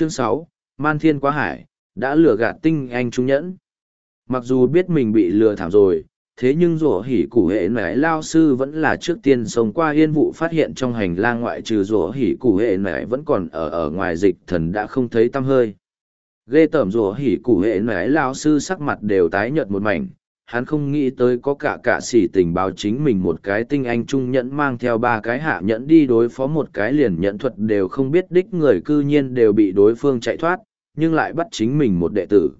Chương sáu Man Thiên Quá Hải, đã lừa gạt tinh anh trung nhẫn. Mặc dù biết mình bị lừa thảm rồi, thế nhưng rủa hỉ củ hệ nải lao sư vẫn là trước tiên sống qua yên vụ phát hiện trong hành lang ngoại trừ rủa hỉ củ hệ nải vẫn còn ở ở ngoài dịch thần đã không thấy tăm hơi ghê tởm rủa hỉ củ hệ nải lao sư sắc mặt đều tái nhợt một mảnh hắn không nghĩ tới có cả cả xỉ tình báo chính mình một cái tinh anh trung nhẫn mang theo ba cái hạ nhẫn đi đối phó một cái liền nhẫn thuật đều không biết đích người cư nhiên đều bị đối phương chạy thoát, nhưng lại bắt chính mình một đệ tử.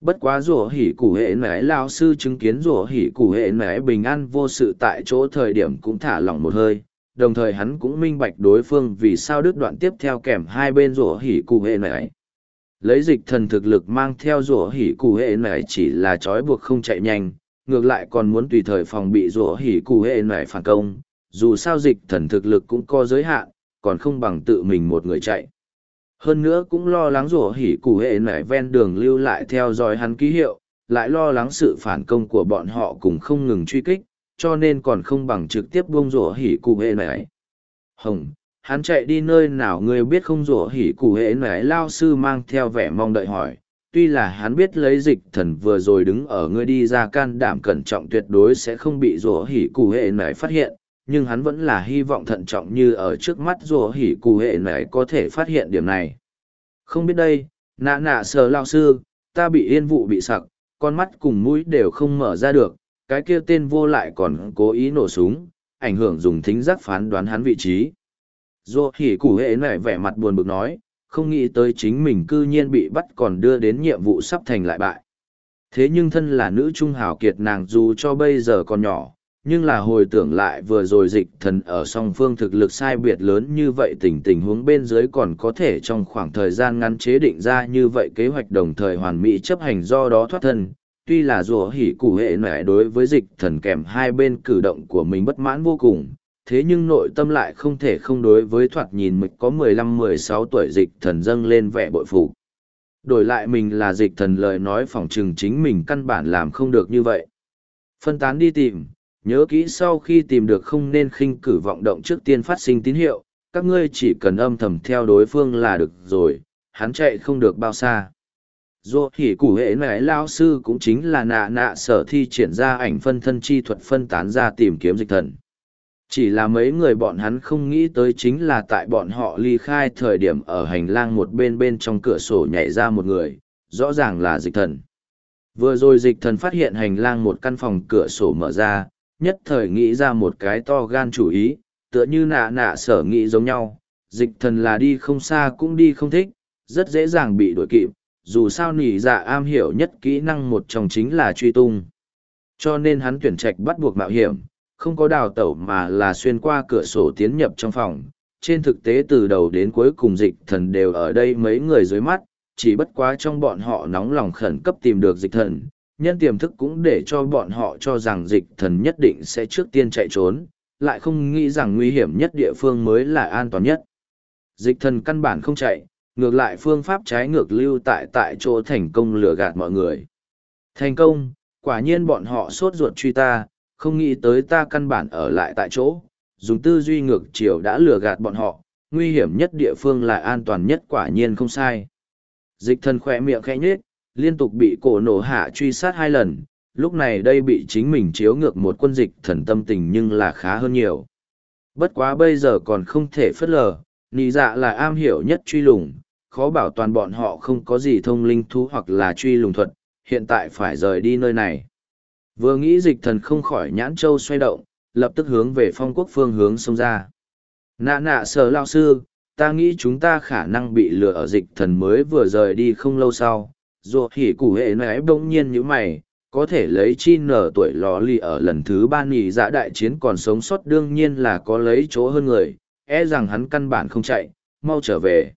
Bất quá rủa hỉ củ hệ nẻ lao sư chứng kiến rủa hỉ củ hệ nẻ bình an vô sự tại chỗ thời điểm cũng thả lỏng một hơi, đồng thời hắn cũng minh bạch đối phương vì sao đứt đoạn tiếp theo kèm hai bên rủa hỉ củ hệ nẻ lấy dịch thần thực lực mang theo rủa hỉ cụ hệ nải chỉ là trói buộc không chạy nhanh, ngược lại còn muốn tùy thời phòng bị rủa hỉ cụ hệ nải phản công, dù sao dịch thần thực lực cũng có giới hạn, còn không bằng tự mình một người chạy. Hơn nữa cũng lo lắng rủa hỉ cụ hệ nải ven đường lưu lại theo dõi hắn ký hiệu, lại lo lắng sự phản công của bọn họ cùng không ngừng truy kích, cho nên còn không bằng trực tiếp buông rủa hỉ cụ hệ nải. Hồng hắn chạy đi nơi nào ngươi biết không rủa hỉ cụ hệ nể lao sư mang theo vẻ mong đợi hỏi tuy là hắn biết lấy dịch thần vừa rồi đứng ở ngươi đi ra can đảm cẩn trọng tuyệt đối sẽ không bị rủa hỉ cụ hệ nải phát hiện nhưng hắn vẫn là hy vọng thận trọng như ở trước mắt rủa hỉ cụ hệ này có thể phát hiện điểm này. Không biết đây, nạ nạ sờ lao sư, ta bị yên vụ bị sặc, con mắt cùng mũi đều không mở ra được, cái kia tên vô lại còn cố ý nổ súng, ảnh hưởng dùng thính giác phán đoán hắn vị trí. Rùa hỉ Củ hệ này vẻ mặt buồn bực nói, không nghĩ tới chính mình cư nhiên bị bắt còn đưa đến nhiệm vụ sắp thành lại bại. Thế nhưng thân là nữ trung hào kiệt nàng dù cho bây giờ còn nhỏ, nhưng là hồi tưởng lại vừa rồi dịch thần ở song phương thực lực sai biệt lớn như vậy tình tình huống bên dưới còn có thể trong khoảng thời gian ngắn chế định ra như vậy kế hoạch đồng thời hoàn mỹ chấp hành do đó thoát thân. Tuy là rùa hỉ Củ hệ nẻ đối với dịch thần kèm hai bên cử động của mình bất mãn vô cùng, thế nhưng nội tâm lại không thể không đối với thoạt nhìn mịch có mười lăm mười sáu tuổi dịch thần dâng lên vẻ bội phụ. Đổi lại mình là dịch thần lời nói phỏng trừng chính mình căn bản làm không được như vậy. Phân tán đi tìm, nhớ kỹ sau khi tìm được không nên khinh cử vọng động trước tiên phát sinh tín hiệu, các ngươi chỉ cần âm thầm theo đối phương là được rồi, hắn chạy không được bao xa. Dù thì củ hệ này lao sư cũng chính là nạ nạ sở thi triển ra ảnh phân thân chi thuật phân tán ra tìm kiếm dịch thần. Chỉ là mấy người bọn hắn không nghĩ tới chính là tại bọn họ ly khai thời điểm ở hành lang một bên bên trong cửa sổ nhảy ra một người, rõ ràng là dịch thần. Vừa rồi dịch thần phát hiện hành lang một căn phòng cửa sổ mở ra, nhất thời nghĩ ra một cái to gan chủ ý, tựa như nạ nạ sở nghĩ giống nhau, dịch thần là đi không xa cũng đi không thích, rất dễ dàng bị đuổi kịp, dù sao nỉ dạ am hiểu nhất kỹ năng một trong chính là truy tung. Cho nên hắn tuyển trạch bắt buộc mạo hiểm, không có đào tẩu mà là xuyên qua cửa sổ tiến nhập trong phòng. Trên thực tế từ đầu đến cuối cùng dịch thần đều ở đây mấy người dưới mắt, chỉ bất quá trong bọn họ nóng lòng khẩn cấp tìm được dịch thần, nhân tiềm thức cũng để cho bọn họ cho rằng dịch thần nhất định sẽ trước tiên chạy trốn, lại không nghĩ rằng nguy hiểm nhất địa phương mới là an toàn nhất. Dịch thần căn bản không chạy, ngược lại phương pháp trái ngược lưu tại tại chỗ thành công lừa gạt mọi người. Thành công, quả nhiên bọn họ sốt ruột truy ta, không nghĩ tới ta căn bản ở lại tại chỗ, dùng tư duy ngược chiều đã lừa gạt bọn họ, nguy hiểm nhất địa phương là an toàn nhất quả nhiên không sai. Dịch thần khỏe miệng khẽ nhếch, liên tục bị cổ nổ hạ truy sát hai lần, lúc này đây bị chính mình chiếu ngược một quân dịch thần tâm tình nhưng là khá hơn nhiều. Bất quá bây giờ còn không thể phất lờ, nì dạ là am hiểu nhất truy lùng, khó bảo toàn bọn họ không có gì thông linh thú hoặc là truy lùng thuật, hiện tại phải rời đi nơi này. Vừa nghĩ dịch thần không khỏi nhãn châu xoay động, lập tức hướng về phong quốc phương hướng xông ra. Nạ nạ sở lao sư, ta nghĩ chúng ta khả năng bị lừa ở dịch thần mới vừa rời đi không lâu sau, dù hỉ củ hệ nãy bỗng nhiên như mày có thể lấy chi nở tuổi lò lì ở lần thứ ba nghỉ dạ đại chiến còn sống sót đương nhiên là có lấy chỗ hơn người e rằng hắn căn bản không chạy mau trở về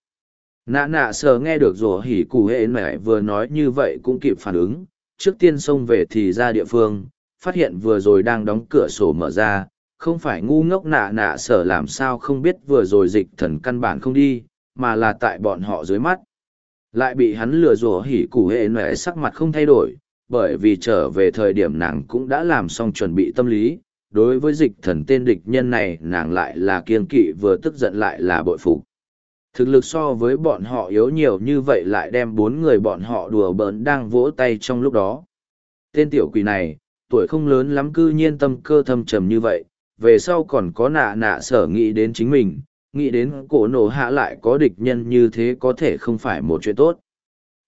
nạ nạ sờ nghe được rùa hỉ cụ hệ mẹ vừa nói như vậy cũng kịp phản ứng trước tiên xông về thì ra địa phương, phát hiện vừa rồi đang đóng cửa sổ mở ra, không phải ngu ngốc nạ nạ sở làm sao không biết vừa rồi dịch thần căn bản không đi, mà là tại bọn họ dưới mắt. Lại bị hắn lừa rủa hỉ củ hệ nệ sắc mặt không thay đổi, bởi vì trở về thời điểm nàng cũng đã làm xong chuẩn bị tâm lý, đối với dịch thần tên địch nhân này nàng lại là kiên kỵ vừa tức giận lại là bội phục. Thực lực so với bọn họ yếu nhiều như vậy lại đem bốn người bọn họ đùa bỡn đang vỗ tay trong lúc đó. Tên tiểu quỷ này, tuổi không lớn lắm cư nhiên tâm cơ thâm trầm như vậy, về sau còn có nạ nạ sở nghĩ đến chính mình, nghĩ đến cổ nổ hạ lại có địch nhân như thế có thể không phải một chuyện tốt.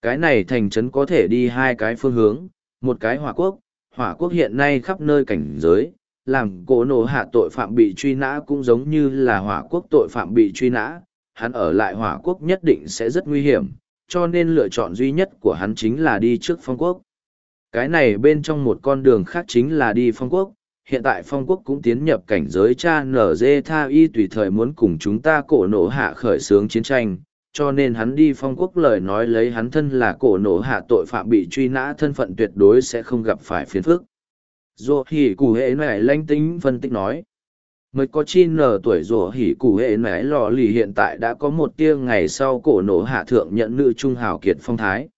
Cái này thành trấn có thể đi hai cái phương hướng, một cái hỏa quốc, hỏa quốc hiện nay khắp nơi cảnh giới, làm cổ nổ hạ tội phạm bị truy nã cũng giống như là hỏa quốc tội phạm bị truy nã, hắn ở lại hỏa quốc nhất định sẽ rất nguy hiểm, cho nên lựa chọn duy nhất của hắn chính là đi trước phong quốc. Cái này bên trong một con đường khác chính là đi phong quốc, hiện tại phong quốc cũng tiến nhập cảnh giới cha nở dê tha y tùy thời muốn cùng chúng ta cổ nổ hạ khởi xướng chiến tranh, cho nên hắn đi phong quốc lời nói lấy hắn thân là cổ nổ hạ tội phạm bị truy nã thân phận tuyệt đối sẽ không gặp phải phiền phức. Dù thì cụ hệ này lanh tính phân tích nói. Mới có chi nở tuổi rủa hỉ cụ hệ này lò lì hiện tại đã có một tia ngày sau cổ nổ hạ thượng nhận nữ trung hào kiệt phong thái.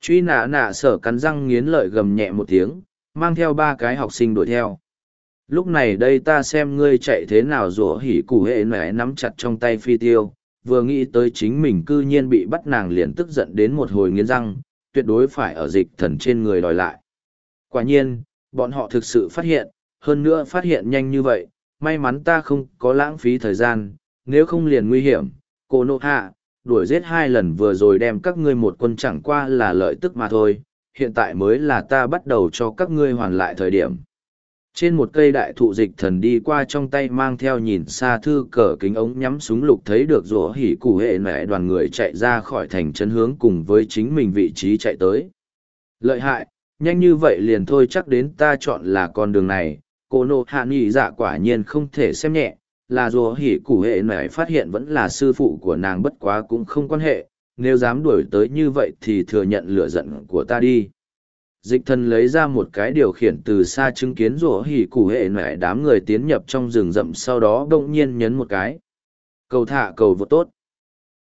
Truy nã nạ sở cắn răng nghiến lợi gầm nhẹ một tiếng, mang theo ba cái học sinh đuổi theo. Lúc này đây ta xem ngươi chạy thế nào rủa hỉ cụ hệ mẹ nắm chặt trong tay phi tiêu, vừa nghĩ tới chính mình cư nhiên bị bắt nàng liền tức giận đến một hồi nghiến răng, tuyệt đối phải ở dịch thần trên người đòi lại. Quả nhiên, bọn họ thực sự phát hiện, hơn nữa phát hiện nhanh như vậy, may mắn ta không có lãng phí thời gian, nếu không liền nguy hiểm, cô nộ hạ, đuổi giết hai lần vừa rồi đem các ngươi một quân chẳng qua là lợi tức mà thôi, hiện tại mới là ta bắt đầu cho các ngươi hoàn lại thời điểm. Trên một cây đại thụ dịch thần đi qua trong tay mang theo nhìn xa thư cờ kính ống nhắm súng lục thấy được rủa hỉ cụ hệ mẹ đoàn người chạy ra khỏi thành trấn hướng cùng với chính mình vị trí chạy tới. Lợi hại, nhanh như vậy liền thôi chắc đến ta chọn là con đường này, cô nộ hạ nghị dạ quả nhiên không thể xem nhẹ, là rủa hỉ cụ hệ mẹ phát hiện vẫn là sư phụ của nàng bất quá cũng không quan hệ, nếu dám đuổi tới như vậy thì thừa nhận lửa giận của ta đi. Dịch thần lấy ra một cái điều khiển từ xa chứng kiến rủa hỉ cụ hệ nẻ đám người tiến nhập trong rừng rậm sau đó bỗng nhiên nhấn một cái. Cầu thả cầu vô tốt.